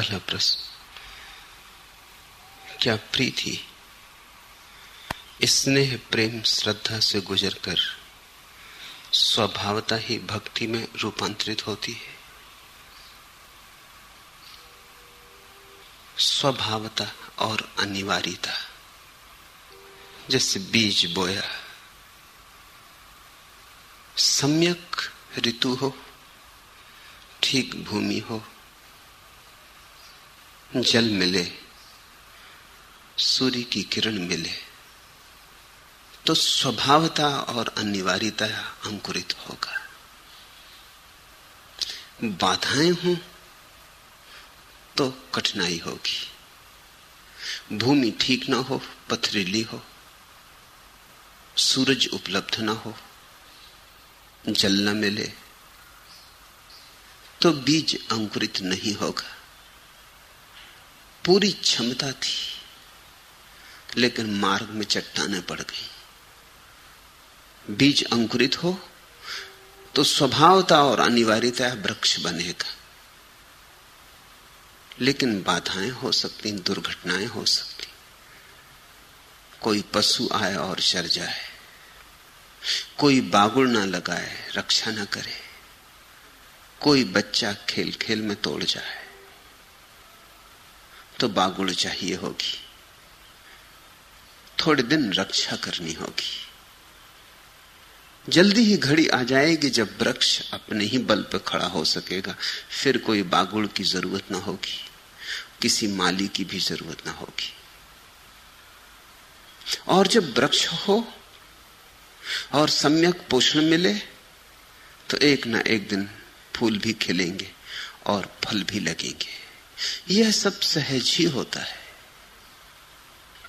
पहला प्रश्न, क्या प्रीति स्नेह, प्रेम, श्रद्धा से गुजरकर स्वभावता ही भक्ति में रूपांतरित होती है? स्वभावता और अनिवार्यता, जैसे बीज बोया। सम्यक ऋतु हो, ठीक भूमि हो जल मिले, सूर्य की किरण मिले तो स्वभावता और अनिवार्यता अंकुरित होगा। बाधाएँ हों तो कठिनाई होगी। भूमि ठीक ना हो पथरीली हो, सूरज उपलब्ध ना हो, जल न मिले तो बीज अंकुरित नहीं होगा। पूरी क्षमता थी, लेकिन मार्ग में चट्टाने पड़ गई। बीज अंकुरित हो तो स्वभावता और अनिवार्यता वृक्ष बनेगा। लेकिन बाधाएँ हो सकती, दुर्घटनाएँ हो सकती। कोई पशु आए और शर जाए, कोई बागुड़ ना लगाए, रक्षा ना करे, कोई बच्चा खेल खेल में तोड़ जाए। तो बागुड़ चाहिए होगी। थोड़े दिन रक्षा करनी होगी। जल्दी ही घड़ी आ जाएगी जब वृक्ष अपने ही बल पर खड़ा हो सकेगा। फिर कोई बागुड़ की ज़रूरत ना होगी। किसी माली की भी ज़रूरत ना होगी। और जब वृक्ष हो और सम्यक पोषण मिले तो एक ना एक दिन फूल भी खिलेंगे और फल भी लगेंगे। यह सब सहज ही होता है।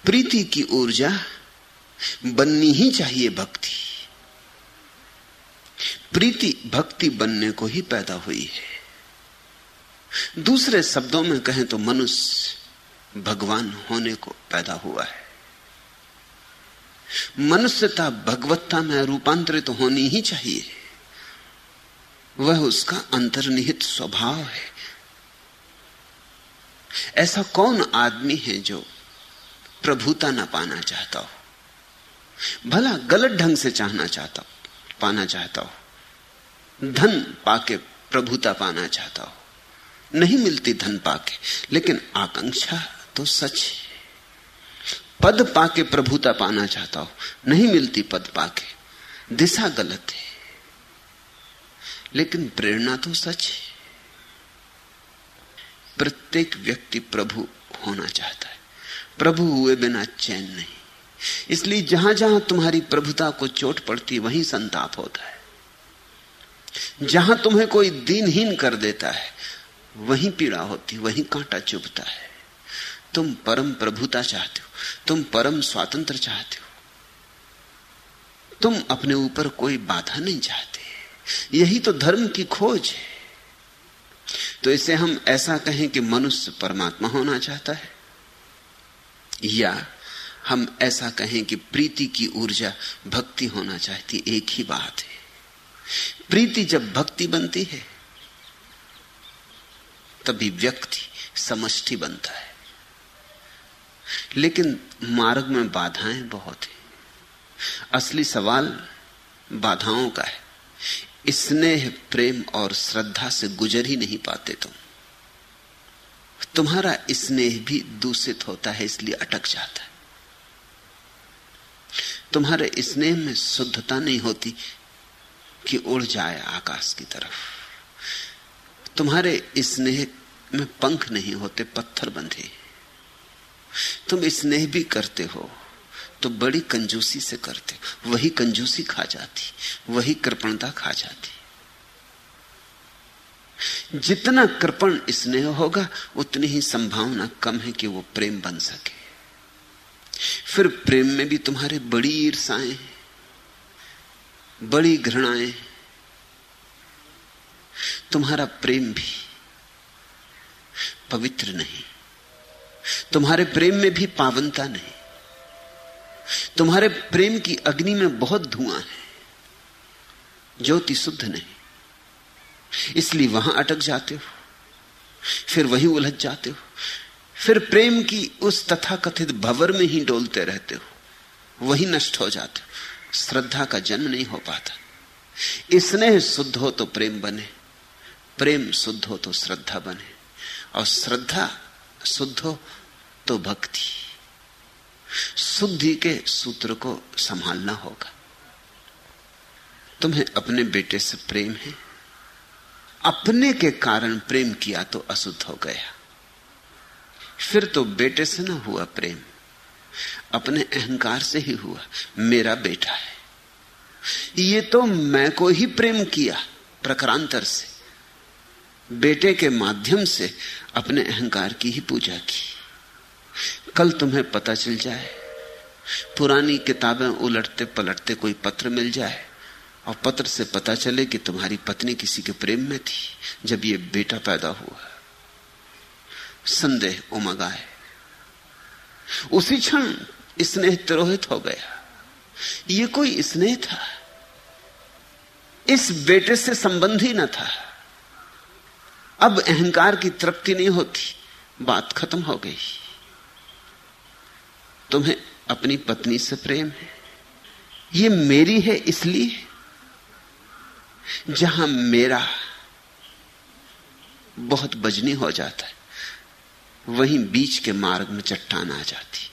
प्रीति की ऊर्जा बननी ही चाहिए भक्ति। प्रीति भक्ति बनने को ही पैदा हुई है। दूसरे शब्दों में कहें तो मनुष्य भगवान होने को पैदा हुआ है। मनुष्यता भगवत्ता में रूपांतरित तो होनी ही चाहिए। वह उसका अंतर्निहित स्वभाव है। ऐसा कौन आदमी है जो प्रभुता ना पाना चाहता हो? भला गलत ढंग से चाहना चाहता हो, पाना चाहता हो? धन पाके प्रभुता पाना चाहता हो? नहीं मिलती धन पाके, लेकिन आकांक्षा तो सच है। पद पाके प्रभुता पाना चाहता हो, नहीं मिलती पद पाके, दिशा गलत है। लेकिन प्रेरणा तो सच है। प्रत्येक व्यक्ति प्रभु होना चाहता है। प्रभु हुए बिना चैन नहीं। इसलिए जहाँ जहाँ तुम्हारी प्रभुता को चोट पड़ती, वहीं संताप होता है। जहाँ तुम्हें कोई दीनहीन कर देता है, वहीं पीड़ा होती, वहीं कांटा चुभता है। तुम परम प्रभुता चाहते हो, तुम परम स्वातंत्र चाहते हो। तुम अपने ऊपर कोई बाधा नहीं चाहते। यही तो धर्म की खोज है। तो इसे हम ऐसा कहें कि मनुष्य परमात्मा होना चाहता है। या हम ऐसा कहें कि प्रीति की ऊर्जा भक्ति होना चाहती एक ही बात है। प्रीति जब भक्ति बनती है, तभी व्यक्ति समष्टि बनता है। लेकिन मार्ग में बाधाएँ बहुत है। असली सवाल बाधाओं का है। स्नेह, प्रेम और श्रद्धा से गुजर ही नहीं पाते तुम। तुम्हारा स्नेह भी दूषित होता है, इसलिए अटक जाता है। तुम्हारे स्नेह में शुद्धता नहीं होती कि उड़ जाए आकाश की तरफ़। तुम्हारे स्नेह में पंख नहीं होते, पत्थर बंधे। तुम स्नेह भी करते हो तो बड़ी कंजूसी से करते। वही कंजूसी खा जाती, वही कृपणता खा जाती। जितना कृपण स्नेह होगा, उतनी ही संभावना कम है कि वो प्रेम बन सके। फिर प्रेम में भी तुम्हारे बड़ी ईर्षाएँ बड़ी घृणाएँ तुम्हारा प्रेम भी पवित्र नहीं। तुम्हारे प्रेम में भी पावनता नहीं। तुम्हारे प्रेम की अग्नि में बहुत धुआँ है। ज्योति शुद्ध नहीं। इसलिए वहाँ अटक जाते हो। फिर वही उलझ जाते हो। फिर प्रेम की उस तथाकथित भवर में ही डोलते रहते हो। वही नष्ट हो जाते हो। श्रद्धा का जन्म नहीं हो पाता। स्नेह शुद्ध हो तो प्रेम बने। प्रेम शुद्ध हो तो श्रद्धा बने। और श्रद्धा शुद्ध हो तो भक्ति। शुद्धि के सूत्र को संभालना होगा। तुम्हें अपने बेटे से प्रेम है। अपने के कारण प्रेम किया तो अशुद्ध हो गया। फिर तो बेटे से ना हुआ प्रेम। अपने अहंकार से ही हुआ। मेरा बेटा है। ये तो मैं को ही प्रेम किया प्रकरांतर से। बेटे के माध्यम से अपने अहंकार की ही पूजा की। कल तुम्हें पता चल जाए। पुरानी किताबें उलटते पलटते कोई पत्र मिल जाए और पत्र से पता चले कि तुम्हारी पत्नी किसी के प्रेम में थी जब ये बेटा पैदा हुआ। संदेह उमग उसी क्षण स्नेह तिरोहित हो गया। ये कोई स्नेह था। इस बेटे से संबंध ही न था। अब अहंकार की तृप्ति नहीं होती, बात खत्म हो गई। तुम्हें अपनी पत्नी से प्रेम है। ये मेरी है इसलिए जहाँ मेरा बहुत बजनी हो जाता है, वहीं बीच के मार्ग में चट्टान आ जाती।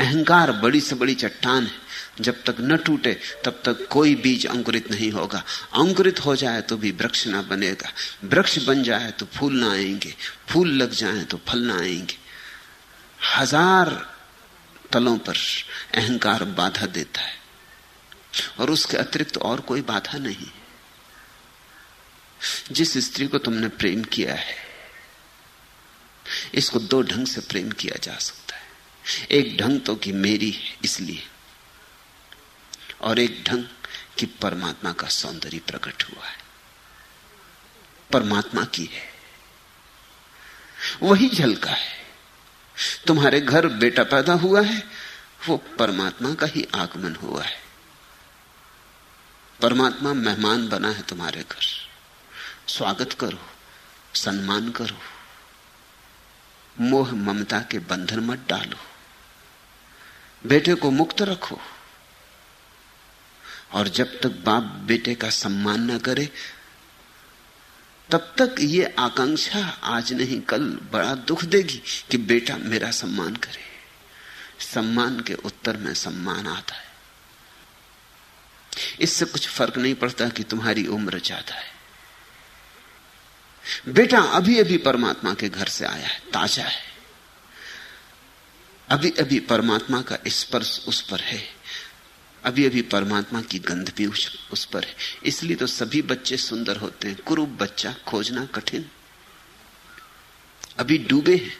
अहंकार बड़ी से बड़ी चट्टान है। जब तक न टूटे, तब तक कोई बीज अंकुरित नहीं होगा। अंकुरित हो जाए तो भी वृक्ष ना बनेगा। वृक्ष बन जाए तो फूल ना आएँगे। फूल लग जाए तो फल ना आएँगे। हज़ार तलों पर अहंकार बाधा देता है। और उसके अतिरिक्त और कोई बाधा नहीं जिस स्त्री को तुमने प्रेम किया है, इसको दो ढंग से प्रेम किया जा सकता है। एक ढंग तो कि मेरी है, इसलिए। और एक ढंग कि परमात्मा का सौंदर्य प्रकट हुआ है। परमात्मा की है। वही झलका है। तुम्हारे घर बेटा पैदा हुआ है, वो परमात्मा का ही आगमन हुआ है। परमात्मा मेहमान बना है तुम्हारे घर। स्वागत करो, सम्मान करो। मोह ममता के बंधन मत डालो। बेटे को मुक्त रखो। और जब तक बाप बेटे का सम्मान न करे तब तक ये आकांक्षा आज नहीं, कल बड़ा दुख देगी कि बेटा मेरा सम्मान करे। सम्मान के उत्तर में सम्मान आता है। इससे कुछ फ़र्क नहीं पड़ता कि तुम्हारी उम्र ज़्यादा है। बेटा अभी अभी परमात्मा के घर से आया है, ताज़ा है। अभी अभी परमात्मा का स्पर्श उस पर है। अभी अभी परमात्मा की गंध भी उस उस पर है। इसलिए तो सभी बच्चे सुंदर होते हैं। कुरूप बच्चा, खोजना कठिन। अभी डूबे हैं।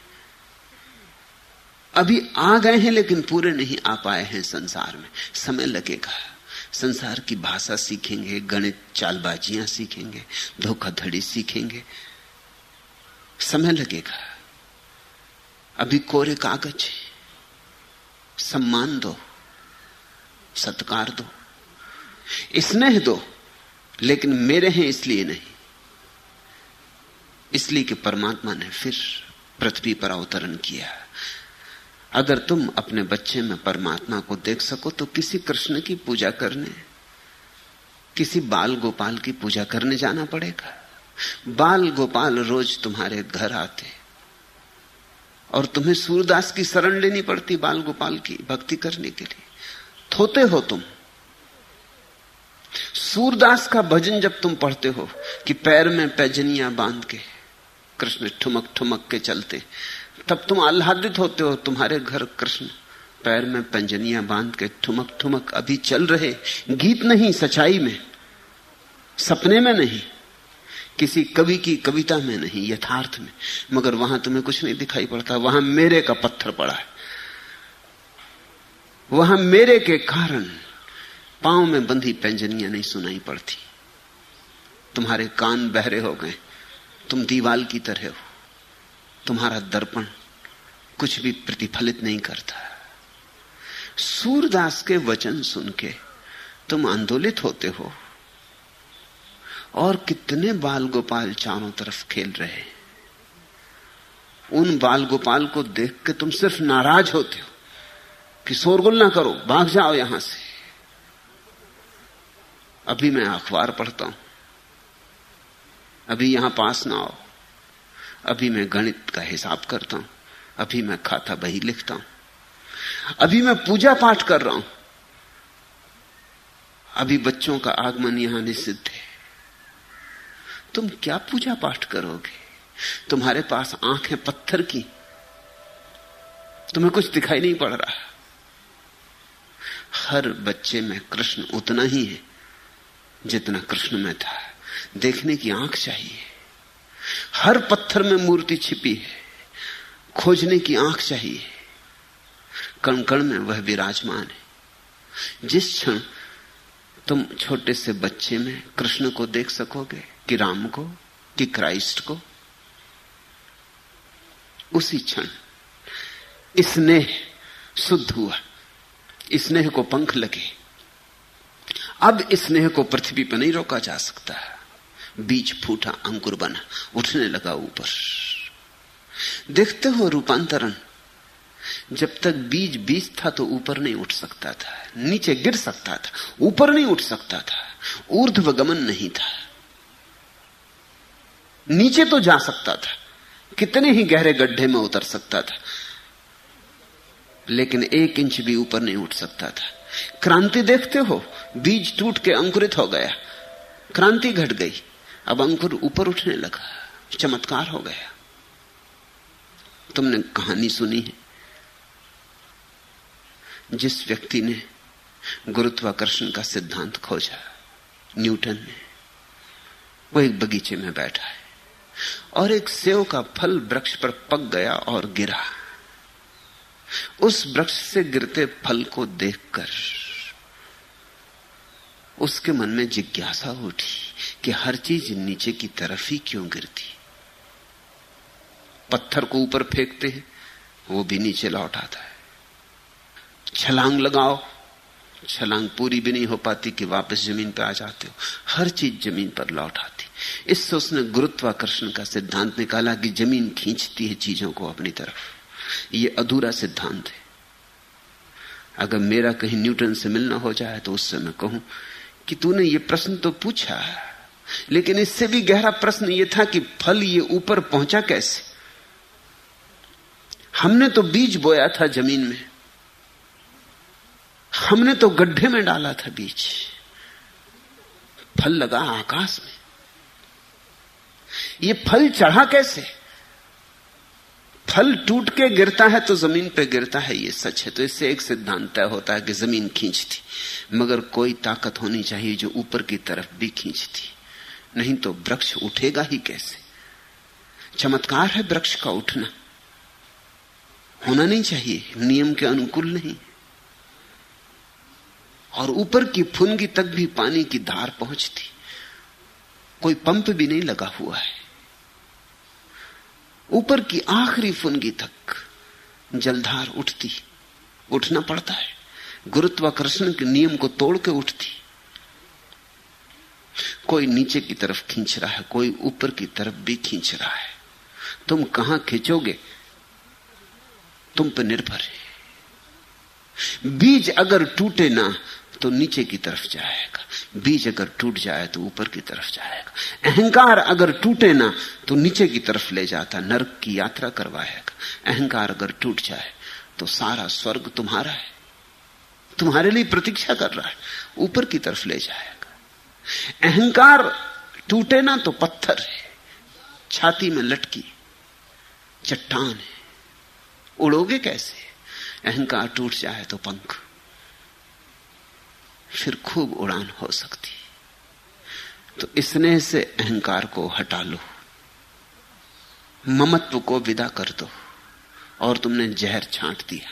अभी आ गए हैं, लेकिन पूरे नहीं आ पाए हैं संसार में। समय लगेगा। संसार की भाषा सीखेंगे, गणित चालबाजियाँ सीखेंगे, धोखाधड़ी सीखेंगे। समय लगेगा। अभी कोरे कागज़ सम्मान दो। सत्कार दो। स्नेह दो, लेकिन मेरे हैं इसलिए नहीं। इसलिए कि परमात्मा ने फिर पृथ्वी पर अवतरण किया। अगर तुम अपने बच्चे में परमात्मा को देख सको तो किसी कृष्ण की पूजा करने, किसी बाल गोपाल की पूजा करने जाना पड़ेगा। बाल गोपाल रोज तुम्हारे घर आते और तुम्हें सूरदास की शरण लेनी पड़ती बाल गोपाल की भक्ति करने के लिए। थोते हो तुम। सूरदास का भजन जब तुम पढ़ते हो कि पैर में पैजनियाँ बाँध के कृष्ण ठुमक ठुमक के चलते, तब तुम आह्लादित होते हो, तुम्हारे घर कृष्ण पैर में पंजनियाँ बाँध के ठुमक ठुमक अभी चल रहे, गीत नहीं, सच्चाई में, सपने में नहीं, किसी कवि की कविता में नहीं, यथार्थ में, मगर वहाँ तुम्हें कुछ नहीं दिखाई पड़ता, वहाँ मेरे का पत्थर पड़ा है। वहाँ मेरे के कारण पाँव में बंधी पेंजनियाँ नहीं सुनाई पड़ती। तुम्हारे कान बहरे हो गए, तुम दीवाल की तरह हो। तुम्हारा दर्पण कुछ भी प्रतिफलित नहीं करता। सूरदास के वचन सुन के तुम आंदोलित होते हो। और कितने बाल गोपाल चारों तरफ़ खेल रहे उन बाल गोपाल को देख के तुम सिर्फ़ नाराज़ होते हो। कि शोरगुल ना करो, भाग जाओ यहाँ से। अभी मैं अखबार पढ़ता हूँ। अभी यहाँ पास ना आओ। अभी मैं गणित का हिसाब करता हूँ। अभी मैं खाता बही लिखता हूँ। अभी मैं पूजा पाठ कर रहा हूँ। अभी बच्चों का आगमन यहाँ निषिद्ध है। तुम क्या पूजा पाठ करोगे? तुम्हारे पास आँखें पत्थर की। तुम्हें कुछ दिखाई नहीं पड़ रहा। हर बच्चे में कृष्ण उतना ही है जितना कृष्ण में था। देखने की आँख चाहिए। हर पत्थर में मूर्ति छिपी है। खोजने की आँख चाहिए। कण कण में वह विराजमान है। जिस क्षण तुम छोटे से बच्चे में कृष्ण को देख सकोगे, कि राम को, कि क्राइस्ट को, उसी क्षण स्नेह शुद्ध हुआ। स्नेह को पंख लगे। अब स्नेह को पृथ्वी पर नहीं रोका जा सकता। बीज फूटा, अंकुर बना, उठने लगा ऊपर। देखते हो रूपांतरण, जब तक बीज बीज था तो ऊपर नहीं उठ सकता था, नीचे गिर सकता था, ऊपर नहीं उठ सकता था ऊर्ध्व गमन नहीं था। नीचे तो जा सकता था, कितने ही गहरे गड्ढे में उतर सकता था लेकिन एक इंच भी ऊपर नहीं उठ सकता था। क्रांति देखते हो, बीज टूट के अंकुरित हो गया। क्रांति घट गई। अब अंकुर ऊपर उठने लगा, चमत्कार हो गया। तुमने कहानी सुनी है। जिस व्यक्ति ने गुरुत्वाकर्षण का सिद्धांत खोजा, न्यूटन ने, वो एक बगीचे में बैठा है और एक सेव का फल वृक्ष पर पक गया और गिरा। उस वृक्ष से गिरते फल को देखकर उसके मन में जिज्ञासा उठी कि हर चीज़ नीचे की तरफ़ ही क्यों गिरती। पत्थर को ऊपर फेंकते हैं, वो भी नीचे लौट आता है। छलांग लगाओ, छलांग पूरी भी नहीं हो पाती कि वापस ज़मीन पर आ जाते हो। हर चीज़ ज़मीन पर लौट आती। इससे उसने गुरुत्वाकर्षण का सिद्धांत निकाला कि ज़मीन खींचती है चीज़ों को अपनी तरफ़। ये अधूरा सिद्धांत है। अगर मेरा कहीं न्यूटन से मिलना हो जाए तो उससे मैं कहूँ कि तूने ये प्रश्न तो पूछा, लेकिन इससे भी गहरा प्रश्न ये था कि फल ये ऊपर पहुँचा कैसे? हमने तो बीज बोया था ज़मीन में। हमने तो गड्ढे में डाला था बीज। फल लगा आकाश में। ये फल चढ़ा कैसे? फल टूट के गिरता है तो ज़मीन पे गिरता है, ये सच है। तो इससे एक सिद्धांत तय होता है कि ज़मीन खींचती मगर कोई ताकत होनी चाहिए जो ऊपर की तरफ़ भी खींचती नहीं तो वृक्ष उठेगा ही कैसे? चमत्कार है वृक्ष का उठना। होना नहीं चाहिए, नियम के अनुकूल नहीं। और ऊपर की फुनगी तक भी पानी की धार पहुँचती। कोई पंप भी नहीं लगा हुआ है। ऊपर की आखिरी फुनगी तक जलधार उठती, उठना पड़ता है। गुरुत्वाकर्षण के नियम को तोड़ के उठती। कोई नीचे की तरफ़ खींच रहा है, कोई ऊपर की तरफ़ भी खींच रहा है। तुम कहाँ खींचोगे? तुम पर निर्भर है। बीज अगर टूटे ना तो नीचे की तरफ़ जाएगा। बीज अगर टूट जाए तो ऊपर की तरफ़ जाएगा। अहंकार अगर टूटे ना तो नीचे की तरफ़ ले जाता, नरक की यात्रा करवाएगा। अहंकार अगर टूट जाए तो सारा स्वर्ग तुम्हारा है। तुम्हारे लिए प्रतीक्षा कर रहा है, ऊपर की तरफ़ ले जाएगा। अहंकार टूटे ना तो पत्थर है, छाती में लटकी, चट्टान है। उड़ोगे कैसे? अहंकार टूट जाए तो पंख। फिर खूब उड़ान हो सकती तो स्नेह से अहंकार को हटा लो। ममत्व को विदा कर दो। और तुमने जहर छांट दिया।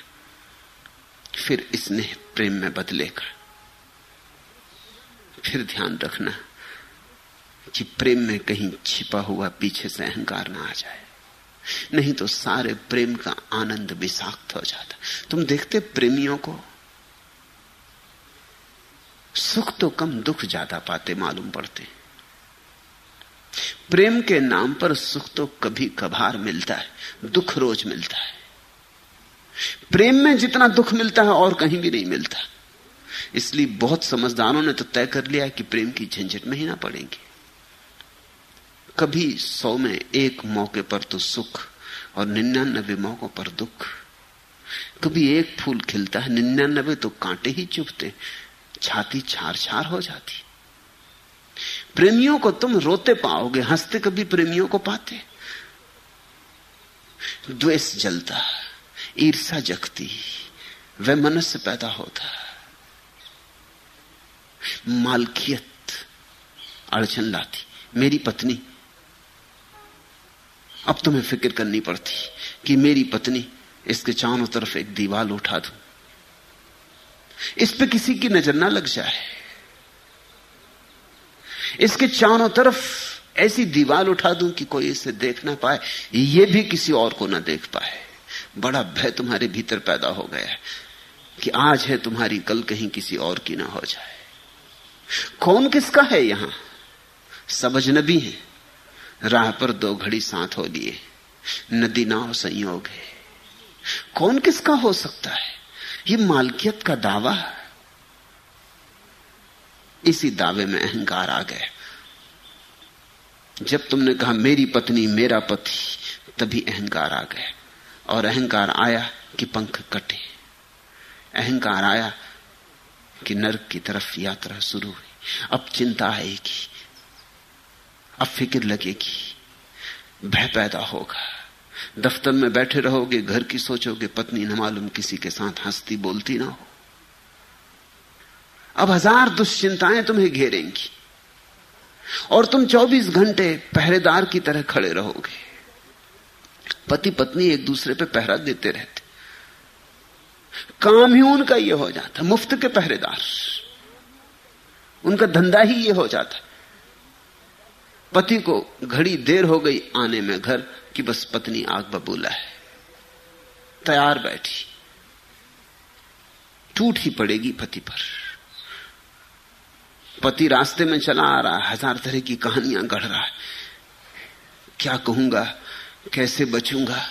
फिर स्नेह प्रेम में बदलेगा फिर ध्यान रखना कि प्रेम में कहीं छिपा हुआ पीछे से अहंकार ना आ जाए। नहीं तो सारे प्रेम का आनंद विषाक्त हो जाता। तुम देखते प्रेमियों को? सुख तो कम दुख ज़्यादा पाते, मालूम पड़ते। प्रेम के नाम पर सुख तो कभी कभार मिलता है, दुख रोज मिलता है। प्रेम में जितना दुख मिलता है और कहीं भी नहीं मिलता। इसलिए बहुत समझदारों ने तो तय कर लिया कि प्रेम की झंझट में ही ना पड़ेंगे। कभी सौ में एक मौके पर तो सुख और निन्यानबे मौकों पर दुख। कभी एक फूल खिलता है, निन्यानबे तो कांटे ही चुभते। छाती छार छार हो जाती। प्रेमियों को तुम रोते पाओगे, हँसते कभी प्रेमियों को पाते। द्वेष जलता ईर्षा जगती, वह मनुष्य पैदा होता। मालकियत अड़चन लाती, मेरी पत्नी। अब तुम्हें फ़िक्र करनी पड़ती कि मेरी पत्नी इसके चारों तरफ़ एक दीवार उठा दू। इस पे किसी की नज़र ना लग जाए। इसके चारों तरफ़ ऐसी दीवार उठा दूँ कि कोई इसे देख ना पाए। ये भी किसी और को ना देख पाए। बड़ा भय तुम्हारे भीतर पैदा हो गया है कि आज है तुम्हारी कल कहीं किसी और की ना हो जाए। कौन किसका है यहाँ? सब अजनबी है। राह पर दो घड़ी साथ हो लिए। नदी नाव संयोग है। कौन किसका हो सकता है? ये मालकियत का दावा इसी दावे में अहंकार आ गया। जब तुमने कहा, मेरी पत्नी, मेरा पति, तभी अहंकार आ गया। और अहंकार आया कि पंख कटे। अहंकार आया कि नरक की तरफ़ यात्रा शुरू हुई। अब चिंता आएगी। अब फ़िक्र लगेगी। भय पैदा होगा। दफ्तर में बैठे रहोगे, घर की सोचोगे, पत्नी न मालूम किसी के साथ हंसती बोलती ना हो। अब हज़ार दुश्चिंताएँ तुम्हें घेरेंगी और तुम 24 घंटे पहरेदार की तरह खड़े रहोगे। पति पत्नी एक दूसरे पे पहरा देते रहते। काम ही उनका यह हो जाता, मुफ़्त के पहरेदार। उनका धंधा ही यह हो जाता। पति को घड़ी देर हो गई आने में घर कि बस पत्नी आग बबूला है। तैयार बैठी। टूट ही पड़ेगी पति पर। पति रास्ते में चला आ रहा हज़ार तरह की कहानियाँ गढ़ रहा है। क्या कहूँगा? कैसे बचूँगा?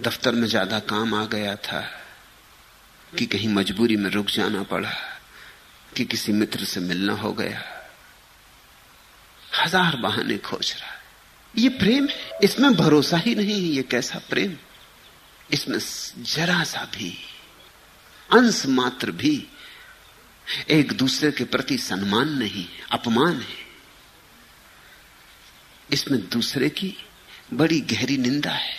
दफ्तर में ज़्यादा काम आ गया था कि कहीं मजबूरी में रुक जाना पड़ा, कि किसी मित्र से मिलना हो गया। हज़ार बहाने खोज रहा है। ये प्रेम है। इसमें भरोसा ही नहीं है। ये कैसा प्रेम? इसमें जरा सा भी, अंश मात्र भी एक दूसरे के प्रति सम्मान नहीं अपमान है। इसमें दूसरे की बड़ी गहरी निंदा है।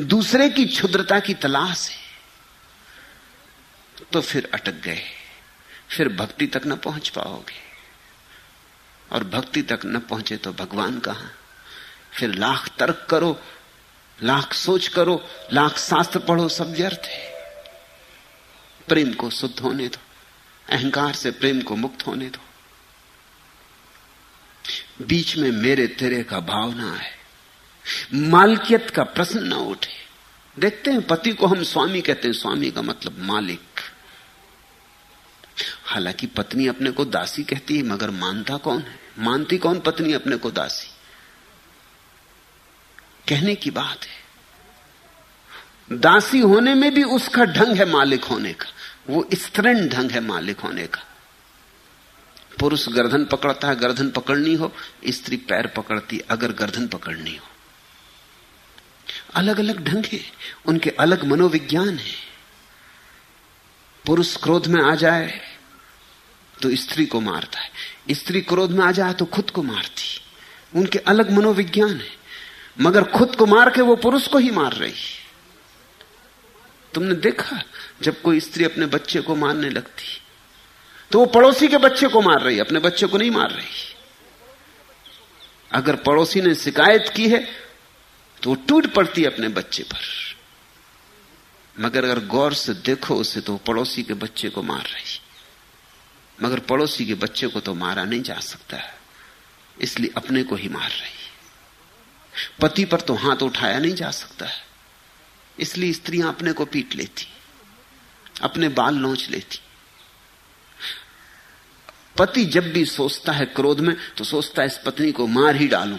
दूसरे की क्षुद्रता की तलाश है। तो फिर अटक गए। फिर भक्ति तक न पहुँच पाओगे। और भक्ति तक न पहुँचे तो भगवान कहाँ? फिर लाख तर्क करो, लाख सोच करो, लाख शास्त्र पढ़ो, सब व्यर्थ है। प्रेम को शुद्ध होने दो, अहंकार से प्रेम को मुक्त होने दो। बीच में मेरे तेरे का भाव ना है। मालकियत का प्रश्न ना उठे। देखते हैं, पति को हम स्वामी कहते हैं, स्वामी का मतलब मालिक। हालाँकि पत्नी अपने को दासी कहती है, मगर मानता कौन है? मानती कौन पत्नी अपने को दासी? कहने की बात है। दासी होने में भी उसका ढंग है मालिक होने का। वो स्त्रीण ढंग है मालिक होने का। पुरुष गर्दन पकड़ता है, गर्दन पकड़नी हो, स्त्री पैर पकड़ती, अगर गर्दन पकड़नी हो। अलग अलग ढंग है, उनके अलग मनोविज्ञान है। पुरुष क्रोध में आ जाए तो स्त्री को मारता है। स्त्री क्रोध में आ जाए तो खुद को मारती उनके अलग मनोविज्ञान है। मगर खुद को मार के वो पुरुष को ही मार रही तुमने देखा जब कोई स्त्री अपने बच्चे को मारने लगती तो वो पड़ोसी के बच्चे को मार रही अपने बच्चे को नहीं मार रही अगर पड़ोसी ने शिकायत की है तो टूट पड़ती अपने बच्चे पर। मगर अगर गौर से देखो उसे तो पड़ोसी के बच्चे को मार रही। मगर पड़ोसी के बच्चे को तो मारा नहीं जा सकता है। इसलिए अपने को ही मार रही। पति पर तो हाथ उठाया नहीं जा सकता है। इसलिए स्त्रियाँ अपने को पीट लेती, अपने बाल नोच लेती। पति जब भी सोचता है क्रोध में तो सोचता है इस पत्नी को मार ही डालूं।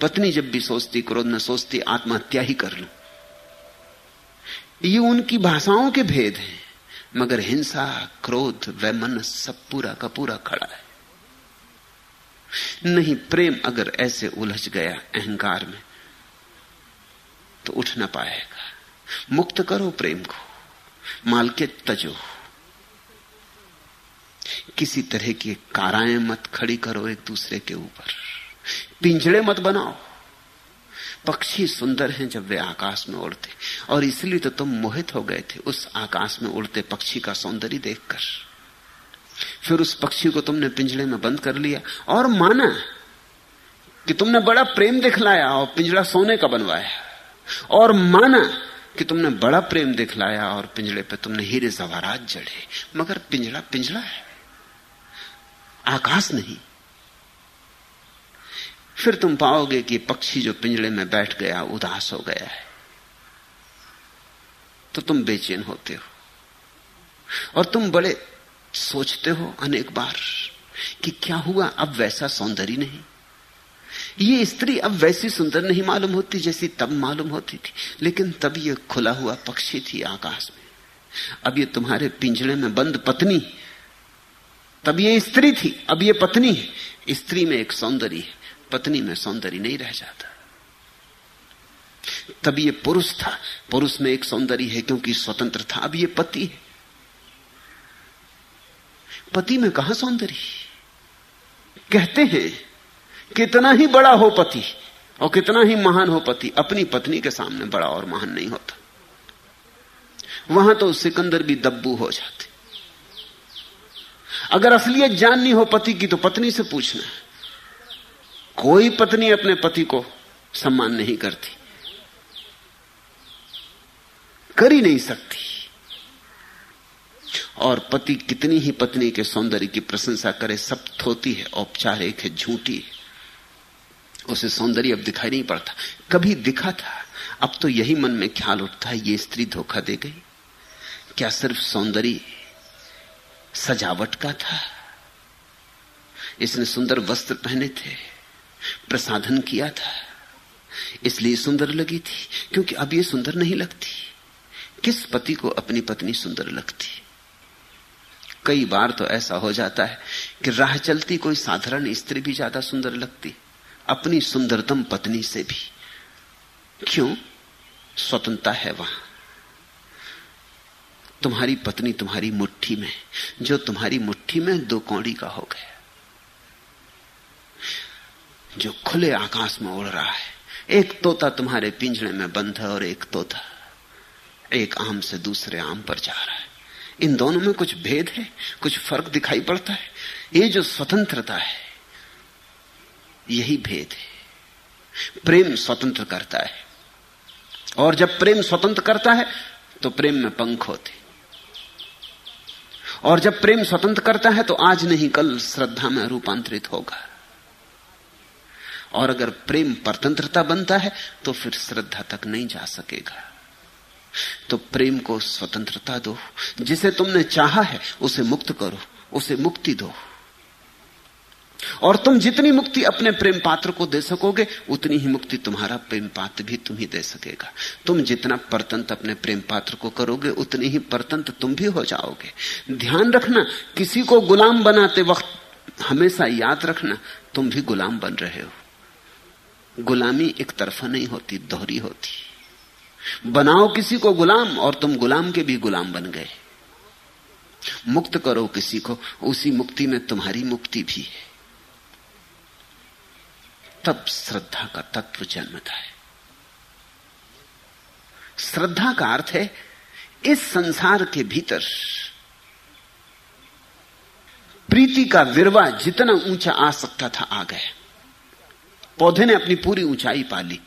पत्नी जब भी सोचती क्रोध में, सोचती आत्महत्या ही कर लूँ। ये उनकी भाषाओं के भेद हैं, मगर हिंसा, क्रोध व मन सब पूरा का पूरा खड़ा है। नहीं, प्रेम अगर ऐसे उलझ गया अहंकार में तो उठ ना पाएगा। मुक्त करो प्रेम को, मालकियत तजो। किसी तरह की काराएँ मत खड़ी करो एक दूसरे के ऊपर। पिंजड़े मत बनाओ। पक्षी सुंदर हैं जब वे आकाश में उड़ते। और इसलिए तो तुम मोहित हो गए थे उस आकाश में उड़ते पक्षी का सौंदर्य देखकर। फिर उस पक्षी को तुमने पिंजड़े में बंद कर लिया और माना कि तुमने बड़ा प्रेम दिखलाया और पिंजड़ा सोने का बनवाया। और माना कि तुमने बड़ा प्रेम दिखलाया और पिंजड़े पे तुमने हीरे जवारात जड़े। मगर पिंजड़ा पिंजड़ा है। आकाश नहीं। फिर तुम पाओगे कि पक्षी जो पिंजड़े में बैठ गया, उदास हो गया है। तो तुम बेचैन होते हो। और तुम बड़े सोचते हो अनेक बार कि क्या हुआ, अब वैसा सौंदर्य नहीं। ये स्त्री अब वैसी सुंदर नहीं मालूम होती जैसी तब मालूम होती थी, लेकिन तब ये खुला हुआ पक्षी थी आकाश में। अब ये तुम्हारे पिंजड़े में बंद पत्नी तब ये स्त्री थी, अब ये पत्नी है। स्त्री में एक सौंदर्य है। पत्नी में सौंदर्य नहीं रह जाता। तब ये पुरुष था। पुरुष में एक सौंदर्य है क्योंकि स्वतंत्र था। अब ये पति है। पति में कहा सौंदर्य? कहते हैं, कितना ही बड़ा हो पति और कितना ही महान हो पति, अपनी पत्नी के सामने बड़ा और महान नहीं होता। वहाँ तो सिकंदर भी दब्बू हो जाते। अगर असलियत जाननी हो पति की तो पत्नी से पूछना। कोई पत्नी अपने पति को सम्मान नहीं करती। कर ही नहीं सकती। और पति कितनी ही पत्नी के सौंदर्य की प्रशंसा करे, सब थोती है, औपचारिक है, झूठी है। उसे सौंदर्य अब दिखाई नहीं पड़ता। कभी दिखा था, अब तो यही मन में ख्याल उठता है, ये स्त्री धोखा दे गई। क्या सिर्फ़ सौंदर्य, सजावट का था? इसने सुंदर वस्त्र पहने थे। प्रसाधन किया था। इसलिए सुंदर लगी थी, क्योंकि अब ये सुंदर नहीं लगती। किस पति को अपनी पत्नी सुंदर लगती? कई बार तो ऐसा हो जाता है कि राह चलती कोई साधारण स्त्री भी ज़्यादा सुंदर लगती, अपनी सुंदरतम पत्नी से भी। क्यों? स्वतंत्रता है वहाँ। तुम्हारी पत्नी तुम्हारी मुट्ठी में, जो तुम्हारी मुट्ठी में दो कौड़ी का हो गया। जो खुले आकाश में उड़ रहा है। एक तोता तुम्हारे पिंजड़े में बंद है और एक तोता एक आम से दूसरे आम पर जा रहा है। इन दोनों में कुछ भेद है, कुछ फ़र्क दिखाई पड़ता है। ये जो स्वतंत्रता है, यही भेद है। प्रेम स्वतंत्र करता है। और जब प्रेम स्वतंत्र करता है तो प्रेम में पंख होते। और जब प्रेम स्वतंत्र करता है तो आज नहीं, कल श्रद्धा में रूपांतरित होगा। और अगर प्रेम परतंत्रता बनता है तो फिर श्रद्धा तक नहीं जा सकेगा। तो प्रेम को स्वतंत्रता दो। जिसे तुमने चाहा है, उसे मुक्त करो, उसे मुक्ति दो। और तुम जितनी मुक्ति अपने प्रेम पात्र को दे सकोगे, उतनी ही मुक्ति तुम्हारा प्रेम पात्र भी तुम ही दे सकेगा। तुम जितना परतंत्र अपने प्रेम पात्र को करोगे, उतनी ही परतंत्र तुम भी हो जाओगे। ध्यान रखना, किसी को गुलाम बनाते वक्त हमेशा याद रखना, तुम भी गुलाम बन रहे हो। गुलामी एक तरफा नहीं होती, दोहरी होती। बनाओ किसी को गुलाम और तुम गुलाम के भी गुलाम बन गए। मुक्त करो किसी को, उसी मुक्ति में तुम्हारी मुक्ति भी है। तब श्रद्धा का तत्व जन्मता है। श्रद्धा का अर्थ है, इस संसार के भीतर प्रीति का विरवा जितना ऊँचा आ सकता था, आ गया। पौधे ने अपनी पूरी ऊंचाई पा ली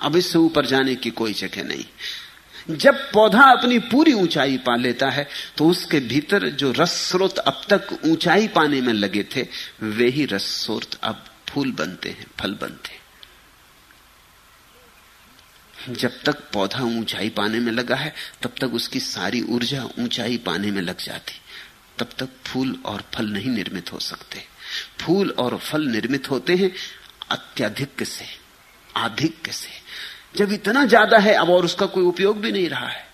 अब इससे ऊपर जाने की कोई जगह नहीं। जब पौधा अपनी पूरी ऊंचाई पा लेता है तो उसके भीतर जो रस स्रोत अब तक ऊंचाई पाने में लगे थे, वे ही रस स्रोत अब फूल बनते हैं, फल बनते हैं। जब तक पौधा ऊंचाई पाने में लगा है, तब तक उसकी सारी ऊर्जा ऊंचाई पाने में लग जाती। तब तक फूल और फल नहीं निर्मित हो सकते। फूल और फल निर्मित होते हैं अत्यधिक से आधिक से। जब इतना ज़्यादा है, अब और उसका कोई उपयोग भी नहीं रहा है।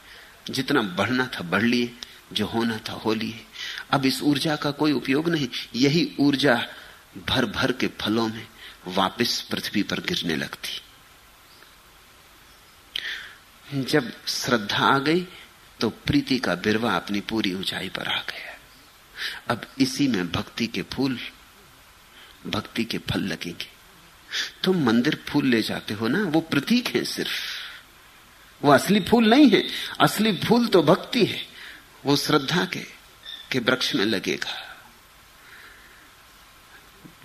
जितना बढ़ना था, बढ़ लिए, जो होना था, हो लिए। अब इस ऊर्जा का कोई उपयोग नहीं, यही ऊर्जा भर भर के फलों में वापस पृथ्वी पर गिरने लगती। जब श्रद्धा आ गई तो प्रीति का बिरवा अपनी पूरी ऊंचाई पर आ गया। अब इसी में भक्ति के फूल भक्ति के फल लगेंगे। तुम मंदिर फूल ले जाते हो ना, वो प्रतीक है सिर्फ़। वो असली फूल नहीं है। असली फूल तो भक्ति है। वो श्रद्धा के के वृक्ष में लगेगा।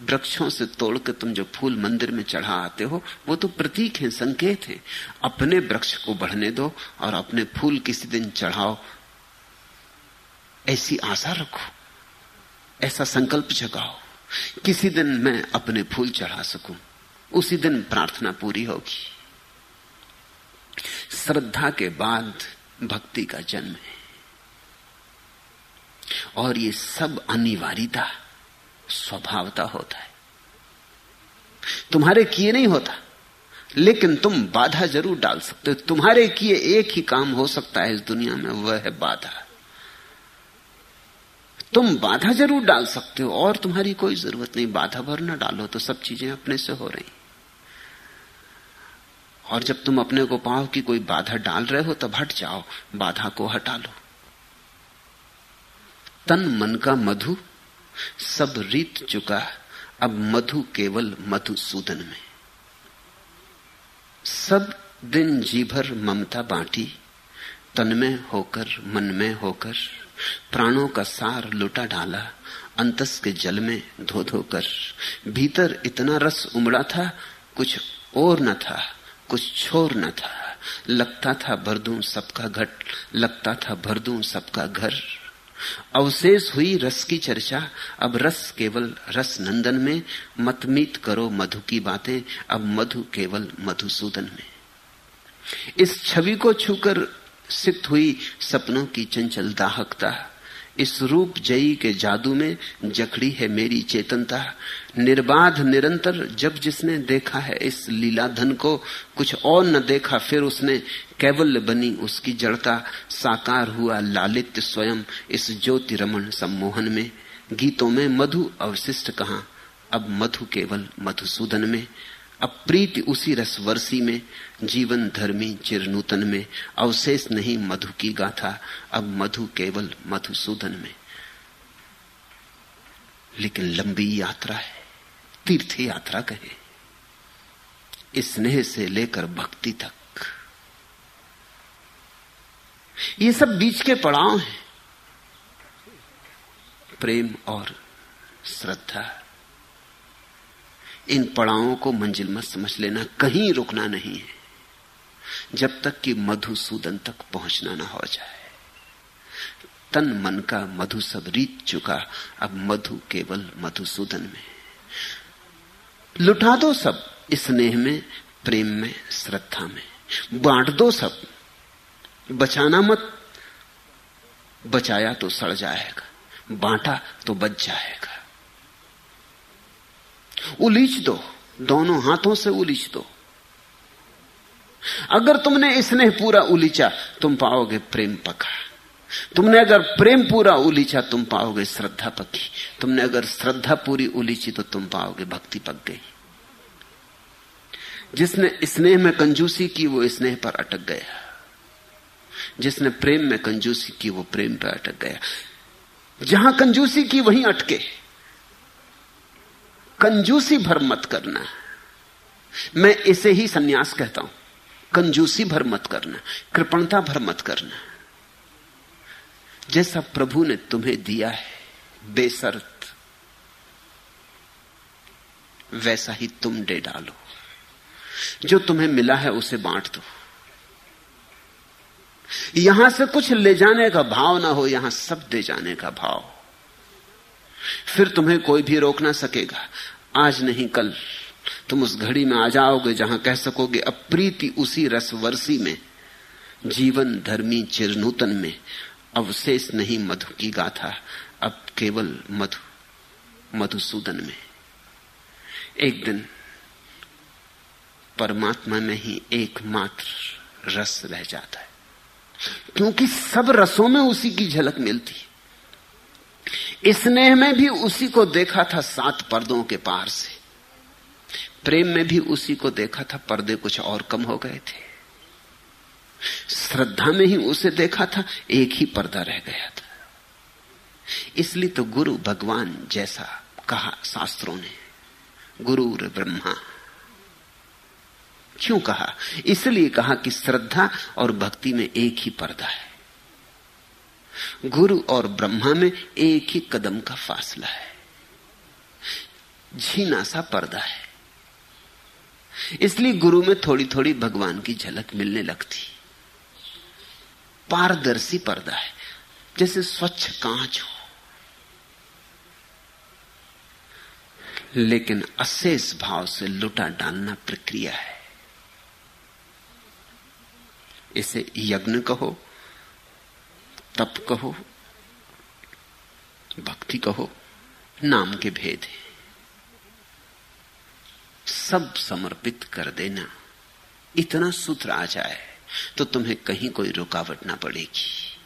वृक्षों से तोड़ के तुम जो फूल मंदिर में चढ़ा आते हो, वो तो प्रतीक है, संकेत है। अपने वृक्ष को बढ़ने दो और अपने फूल किसी दिन चढ़ाओ। ऐसी आशा रखो। ऐसा संकल्प जगाओ। किसी दिन मैं अपने फूल चढ़ा सकूँ? उसी दिन प्रार्थना पूरी होगी। श्रद्धा के बाद भक्ति का जन्म है। और ये सब अनिवार्यता, स्वभावता होता है। तुम्हारे किए नहीं होता, लेकिन तुम बाधा ज़रूर डाल सकते हो। तुम्हारे किए एक ही काम हो सकता है इस दुनिया में, वह है बाधा। तुम बाधा ज़रूर डाल सकते हो, और तुम्हारी कोई ज़रूरत नहीं। बाधा भर ना डालो तो सब चीज़ें अपने से हो रही। और जब तुम अपने को पाओ कि कोई बाधा डाल रहे हो, तब हट जाओ, बाधा को हटा लो। तन मन का मधु, सब रीत चुका, अब मधु केवल मधुसूदन में। सब दिन जी भर ममता बांटी, तन में होकर, मन में होकर प्राणों का सार लुटा डाला, अंतस के जल में धो धो कर भीतर इतना रस उमड़ा था, कुछ और न था, कुछ छोर न था। लगता था भर दूँ सबका घट, लगता था भर दूँ सबका घर। अवशेष हुई रस की चर्चा, अब रस केवल रस नंदन में, मतमीत करो मधु की बातें, अब मधु केवल मधुसूदन में। इस छवि को छूकर सिक्त हुई सपनों की चंचल दाहकता। इस रूप जयी के जादू में जखड़ी है मेरी चेतनता। निर्बाध निरंतर जब जिसने देखा है इस लीला धन को, कुछ और न देखा फिर उसने कैवल्य बनी उसकी जड़ता। साकार हुआ लालित्य स्वयं इस ज्योति रमन सम्मोहन में। गीतों में मधु अवशिष्ट कहा, अब मधु केवल मधुसूदन में। अब प्रीति उसी रसवर्षी में, जीवन धर्मी चिरनूतन में, अवशेष नहीं मधु की गाथा, अब मधु केवल मधुसूदन में। लेकिन लंबी यात्रा है तीर्थ यात्रा कहे स्नेह से लेकर भक्ति तक। ये सब बीच के पड़ाव हैं। प्रेम और श्रद्धा। इन पड़ावों को मंजिल मत समझ लेना, कहीं रुकना नहीं है। जब तक कि मधुसूदन तक पहुँचना ना हो जाए। तन मन का मधु सब रीत चुका, अब मधु केवल मधुसूदन में। लुटा दो सब स्नेह में, प्रेम में, श्रद्धा में। बांट दो सब। बचाना मत। बचाया तो सड़ जाएगा, बांटा तो बच जाएगा। उलीच दो। दोनों हाथों से उलीच दो। अगर तुमने स्नेह पूरा उलीचा, तुम पाओगे प्रेम पका। तुमने अगर प्रेम पूरा उलीचा, तुम पाओगे श्रद्धा पकी। तुमने अगर श्रद्धा पूरी उलीची तो तुम पाओगे भक्ति पक गई। जिसने स्नेह में कंजूसी की, वो स्नेह पर अटक गया। जिसने प्रेम में कंजूसी की, वो प्रेम पर अटक गया। जहाँ कंजूसी की, वहीं अटके। कंजूसी भर मत करना। मैं इसे ही सन्यास कहता हूँ। कंजूसी भर मत करना, कृपणता भर मत करना। जैसा प्रभु ने तुम्हें दिया है, बेसर्त, वैसा ही तुम दे डालो। जो तुम्हें मिला है उसे बांट दो। यहाँ से कुछ ले जाने का भाव ना हो, यहाँ सब दे जाने का भाव। फिर तुम्हें कोई भी रोक ना सकेगा। आज नहीं कल। तुम उस घड़ी में आ जाओगे जहाँ कह सकोगे अप्रीति उसी रसवर्षी में, जीवन धर्मी चिरनूतन में, अवशेष नहीं मधु की गाथा, अब केवल मधु, मधुसूदन में। एक दिन परमात्मा में ही एकमात्र रस रह जाता है। क्योंकि सब रसों में उसी की झलक मिलती स्नेह में भी उसी को देखा था सात पर्दों के पार से। प्रेम में भी उसी को देखा था, पर्दे कुछ और कम हो गए थे। श्रद्धा में ही उसे देखा था, एक ही पर्दा रह गया था। इसलिए तो गुरु भगवान जैसा कहा शास्त्रों ने गुरु ब्रह्मा। क्यों कहा? इसलिए कहा कि श्रद्धा और भक्ति में एक ही पर्दा है। गुरु और ब्रह्मा में एक ही कदम का फासला है। झीना सा पर्दा है। इसलिए गुरु में थोड़ी थोड़ी भगवान की झलक मिलने लगती। पारदर्शी पर्दा है, जैसे स्वच्छ कांच हो। लेकिन अशेष भाव से लुटा डालना प्रक्रिया है। इसे यज्ञ कहो तप कहो, भक्ति कहो, नाम के भेद है। सब समर्पित कर देना। इतना सूत्र आ जाए तो तुम्हें कहीं कोई रुकावट ना पड़ेगी।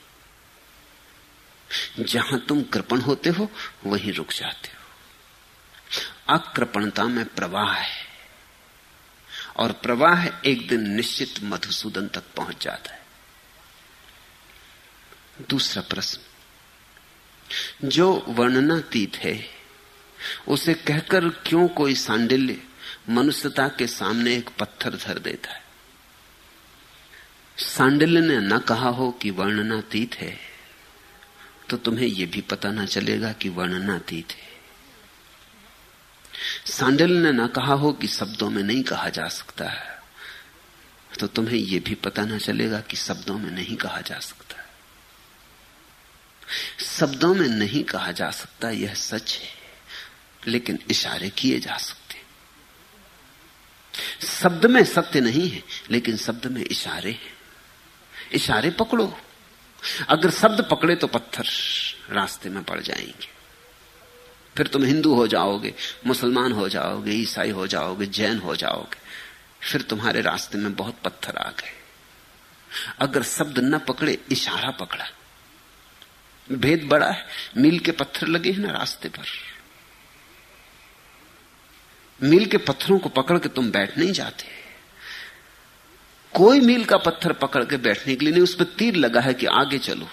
जहाँ तुम कृपण होते हो, वहीं रुक जाते हो। अकृपणता में प्रवाह है, और प्रवाह एक दिन निश्चित मधुसूदन तक पहुँच जाता है। दूसरा प्रश्न। जो वर्णनातीत है, उसे कहकर क्यों कोई सांडिल्य मनुष्यता के सामने एक पत्थर धर देता है? सांडिल्य ने न कहा हो कि वर्णनातीत है तो तुम्हें यह भी पता ना चलेगा कि वर्णनातीत है। सांडल ने ना कहा हो कि शब्दों में नहीं कहा जा सकता है तो तुम्हें यह भी पता ना चलेगा कि शब्दों में नहीं कहा जा सकता। शब्दों में नहीं कहा जा सकता, यह सच है, लेकिन इशारे किए जा सकते शब्द में सत्य नहीं है, लेकिन शब्द में इशारे हैं। इशारे पकड़ो। अगर शब्द पकड़े तो पत्थर रास्ते में पड़ जाएँगे। फिर तुम हिंदू हो जाओगे, मुसलमान हो जाओगे, ईसाई हो जाओगे, जैन हो जाओगे, फिर तुम्हारे रास्ते में बहुत पत्थर आ गए। अगर शब्द न पकड़े, इशारा पकड़ा। भेद बड़ा है। मील के पत्थर लगे हैं ना रास्ते पर। मील के पत्थरों को पकड़ के तुम बैठ नहीं जाते। कोई मील का पत्थर पकड़ के बैठने के लिए नहीं, उस पर तीर लगा है कि आगे चलो।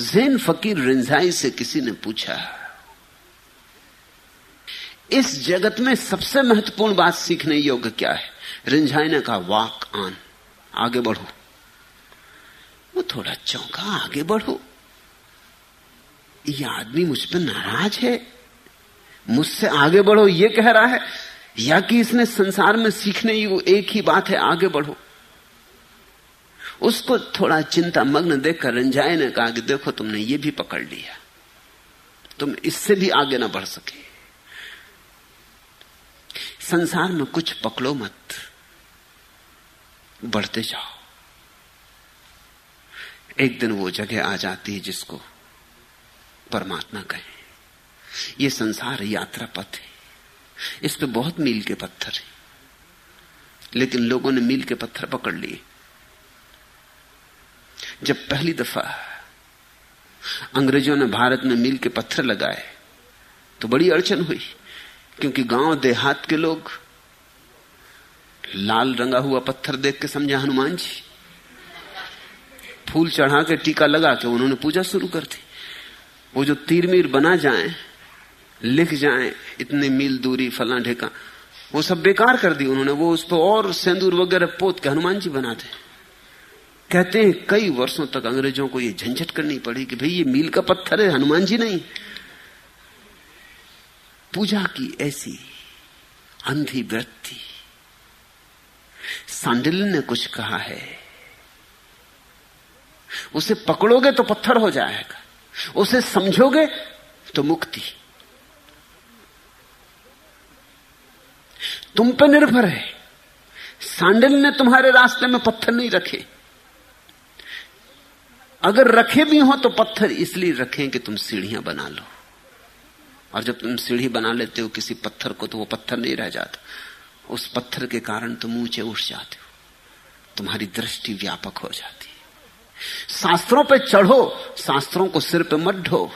जैन फकीर रिंझाई से किसी ने पूछा, इस जगत में सबसे महत्वपूर्ण बात सीखने योग्य क्या है? रिंझाई ने कहा, वाक आन, आगे बढ़ो। वो थोड़ा चौंका, आगे बढ़ो। ये आदमी मुझ पर नाराज़ है। मुझसे आगे बढ़ो, ये कह रहा है, या कि इसने संसार में सीखने ही वो एक ही बात है, आगे बढ़ो। उसको थोड़ा चिंता मग्न देखकर रंजाए ने कहा कि देखो, तुमने ये भी पकड़ लिया। तुम इससे भी आगे ना बढ़ सके। संसार में कुछ पकड़ो मत। बढ़ते जाओ। एक दिन वो जगह आ जाती है जिसको परमात्मा कहे। ये संसार यात्रा पथ है। इस पे बहुत मील के पत्थर है। लेकिन लोगों ने मील के पत्थर पकड़ लिए। जब पहली दफ़ा अंग्रेज़ों ने भारत में मील के पत्थर लगाए तो बड़ी अड़चन हुई, क्योंकि गाँव देहात के लोग लाल रंगा हुआ पत्थर देख के समझा, हनुमान जी फूल चढ़ा के टीका लगा के उन्होंने पूजा शुरू कर दी। वो जो तीर मीर बना जाए, लिख जाए, इतने मील दूरी फला ढेका, वो सब बेकार कर दी उन्होंने। वो उस पर और सेंदूर वगैरह पोत के हनुमान जी बना दे। कहते हैं, कई वर्षों तक अंग्रेज़ों को ये झंझट करनी पड़ी कि भाई ये मील का पत्थर है, हनुमान जी नहीं। पूजा की ऐसी अंधी वृत्ति। सांडिल ने कुछ कहा है उसे पकड़ोगे तो पत्थर हो जाएगा। उसे समझोगे तो मुक्ति। तुम पे निर्भर है। सांडिल ने तुम्हारे रास्ते में पत्थर नहीं रखे। अगर रखे भी हो तो पत्थर इसलिए रखें कि तुम सीढ़ियाँ बना लो। और जब तुम सीढ़ी बना लेते हो किसी पत्थर को तो वो पत्थर नहीं रह जाता। उस पत्थर के कारण तुम ऊँचे उठ जाते हो। तुम्हारी दृष्टि व्यापक हो जाती। शास्त्रों पे चढ़ो, शास्त्रों को सिर पे मत ढो।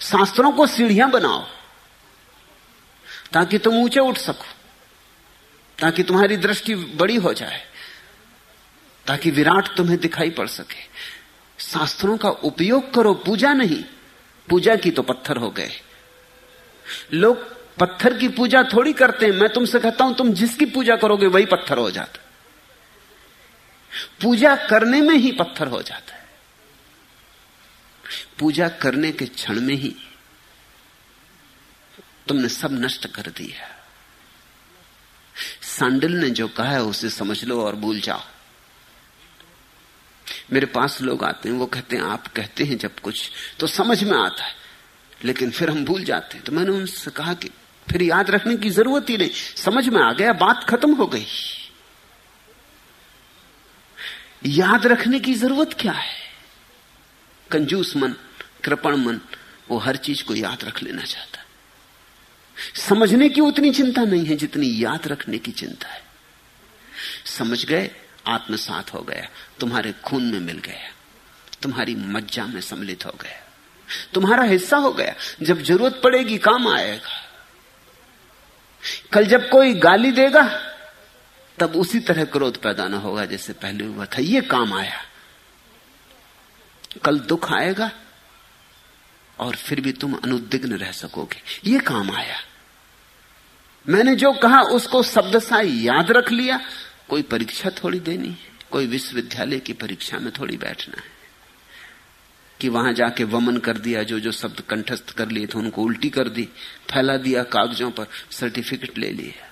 शास्त्रों को सीढ़ियाँ बनाओ, ताकि तुम ऊँचे उठ सको, ताकि तुम्हारी दृष्टि बड़ी हो जाए, ताकि विराट तुम्हें दिखाई पड़ सके। शास्त्रों का उपयोग करो, पूजा नहीं, पूजा की तो पत्थर हो गए। लोग पत्थर की पूजा थोड़ी करते हैं, मैं तुमसे कहता हूँ, तुम जिसकी पूजा करोगे, वही पत्थर हो जाता। पूजा करने में ही पत्थर हो जाता है। पूजा करने के क्षण में ही तुमने सब नष्ट कर दिया। सांडिल ने जो कहा है उसे समझ लो और भूल जाओ। मेरे पास लोग आते हैं, वो कहते हैं, आप कहते हैं जब कुछ तो समझ में आता है, लेकिन फिर हम भूल जाते हैं। तो मैंने उनसे कहा कि फिर याद रखने की ज़रूरत ही नहीं, समझ में आ गया, बात खत्म हो गई। याद रखने की ज़रूरत क्या है? कंजूस मन, कृपण मन, वो हर चीज़ को याद रख लेना चाहता समझने की उतनी चिंता नहीं है जितनी याद रखने की चिंता है। समझ गए, आत्मसात हो गया, तुम्हारे खून में मिल गया, तुम्हारी मज्जा में सम्मिलित हो गया, तुम्हारा हिस्सा हो गया, जब ज़रूरत पड़ेगी काम आएगा। कल जब कोई गाली देगा तब उसी तरह क्रोध पैदा ना होगा जैसे पहले हुआ था। ये काम आया। कल दुख आएगा और फिर भी तुम अनुद्विग्न रह सकोगे। ये काम आया। मैंने जो कहा उसको शब्द सा याद रख लिया। कोई परीक्षा थोड़ी देनी है। कोई विश्वविद्यालय की परीक्षा में थोड़ी बैठना है। कि वहाँ जाके वमन कर दिया, जो जो शब्द कंठस्थ कर लिए थे, उनको उल्टी कर दी, फैला दिया कागजों पर, सर्टिफिकेट ले लिया।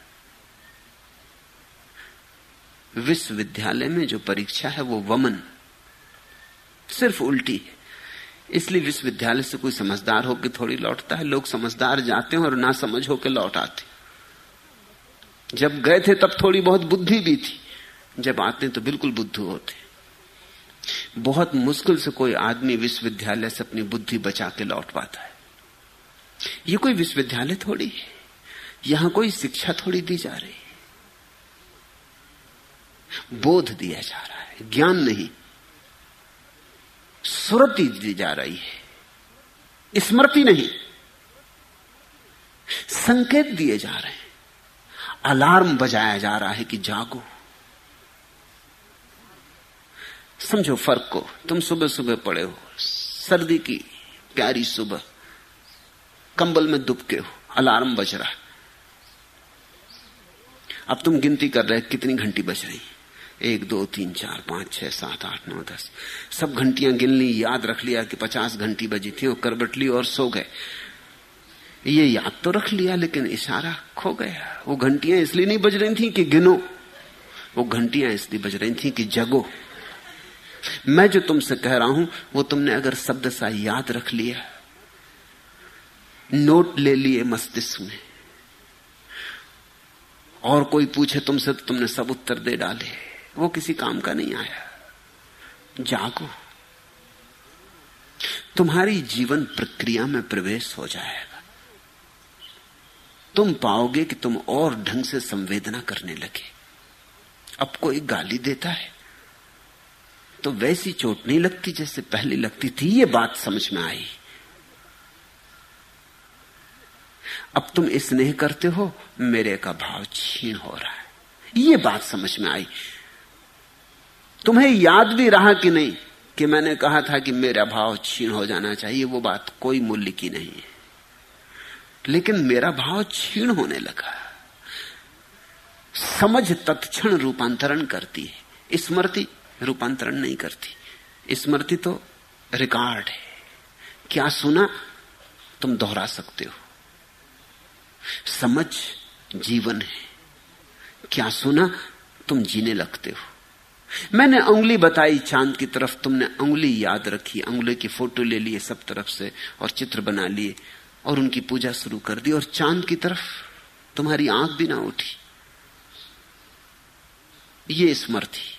विश्वविद्यालय में जो परीक्षा है वो वमन। सिर्फ़ उल्टी। है इसलिए विश्वविद्यालय से कोई समझदार होकर थोड़ी लौटता है। लोग समझदार जाते हैं और ना समझ होकर लौट आते। जब गए थे तब थोड़ी बहुत बुद्धि भी थी। जब आते तो बिल्कुल बुद्धू होते। बहुत मुश्किल से कोई आदमी विश्वविद्यालय से अपनी बुद्धि बचा के लौट पाता है। ये कोई विश्वविद्यालय थोड़ी है। यहाँ कोई शिक्षा थोड़ी दी जा रही बोध दिया जा रहा है, ज्ञान नहीं। सुरति दी जा रही है, स्मृति नहीं। संकेत दिए जा रहे हैं। अलार्म बजाया जा रहा है कि जागो। समझो फ़र्क को, तुम सुबह सुबह पड़े हो, सर्दी की प्यारी सुबह, कंबल में दुबके हो, अलार्म बज रहा है। अब तुम गिनती कर रहे कितनी घंटी बज रही एक, दो, तीन, चार, पाँच, छह, सात, आठ, नौ, दस। सब घंटियाँ गिन ली याद रख लिया कि पचास घंटी बजी थी और करबट ली और सो गए। ये याद तो रख लिया, लेकिन इशारा खो गया। वो घंटियाँ इसलिए नहीं बज रही थी कि गिनो। वो घंटियाँ इसलिए बज रही थी कि जगो। मैं जो तुमसे कह रहा हूँ, वो तुमने अगर शब्द सा याद रख लिया, नोट ले लिए मस्तिष्क में, और कोई पूछे तुमसे तो तुमने सब उत्तर दे डाले। वो किसी काम का नहीं आया। जागो। तुम्हारी जीवन प्रक्रिया में प्रवेश हो जाएगा। तुम पाओगे कि तुम और ढंग से संवेदना करने लगे। अब कोई गाली देता है तो वैसी चोट नहीं लगती जैसे पहले लगती थी, ये बात समझ में आई। अब तुम स्नेह करते हो, मेरे का भाव छीन हो रहा है। ये बात समझ में आई। तुम्हें याद भी रहा कि नहीं? कि मैंने कहा था कि मेरा भाव छीन हो जाना चाहिए, वो बात कोई मूल्य की नहीं है। लेकिन मेरा भाव छीण होने लगा। समझ तत्क्षण रूपांतरण करती है। स्मृति रूपांतरण नहीं करती। स्मृति तो रिकॉर्ड है। क्या सुना? तुम दोहरा सकते हो। समझ जीवन है। क्या सुना? तुम जीने लगते हो। मैंने उंगली बताई चाँद की तरफ़, तुमने उंगली याद रखी, उंगली की फ़ोटो ले लिए सब तरफ़ से और चित्र बना लिए और उनकी पूजा शुरू कर दी और चाँद की तरफ़ तुम्हारी आँख भी ना उठी। ये स्मृति।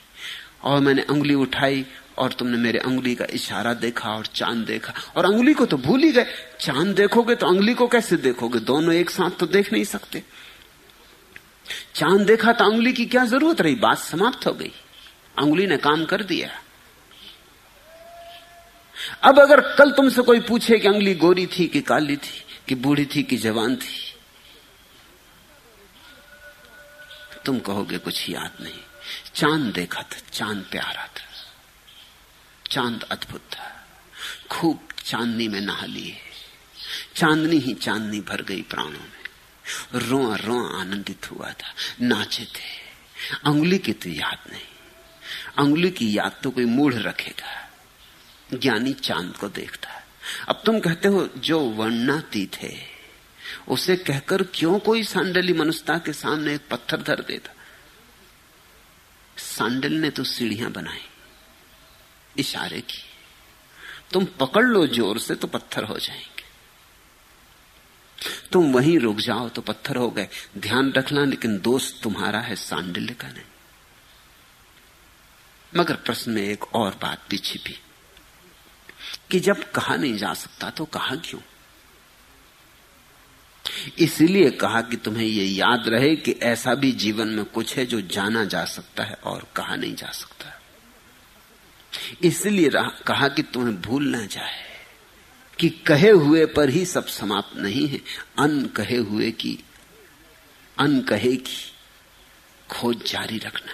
और मैंने उंगली उठाई और तुमने मेरे उंगली का इशारा देखा और चाँद देखा। और उंगली को तो भूल ही गए। चाँद देखोगे तो उंगली को कैसे देखोगे? दोनों एक साथ तो देख नहीं सकते। चाँद देखा तो उंगली की क्या ज़रूरत रही? बात समाप्त हो गई। उंगली ने काम कर दिया। अब अगर कल तुमसे कोई पूछे कि उंगली गोरी थी कि काली थी, कि बूढ़ी थी कि जवान थी, तुम कहोगे कुछ याद नहीं। चाँद देखा था, चाँद प्यारा था। चाँद अद्भुत था। खूब चांदनी में नहा लिए। चांदनी ही चांदनी भर गई प्राणों में। रोआ रोआ आनंदित हुआ था। नाचे थे। अंगुली की तो याद नहीं। अंगुली की याद तो कोई मूढ़ रखेगा, ज्ञानी चाँद को देखता है। अब तुम कहते हो, जो वर्णातीत है उसे कहकर क्यों कोई सांडली मनुष्यता के सामने एक पत्थर धर देता? सांडल ने तो सीढ़ियाँ बनाई, इशारे की तुम पकड़ लो ज़ोर से तो पत्थर हो जाएँगे। तुम वहीं रुक जाओ तो पत्थर हो गए। ध्यान रखना, लेकिन दोस्त तुम्हारा है सांडिल्य का नहीं। मगर प्रश्न में एक और बात भी छिपी कि जब कहा नहीं जा सकता तो कहा क्यों? इसलिए कहा कि तुम्हें यह याद रहे कि ऐसा भी जीवन में कुछ है जो जाना जा सकता है और कहा नहीं जा सकता। इसलिए कहा कि तुम्हें भूल ना जाए कि कहे हुए पर ही सब समाप्त नहीं है। अन कहे हुए की, अन कहे की खोज जारी रखना।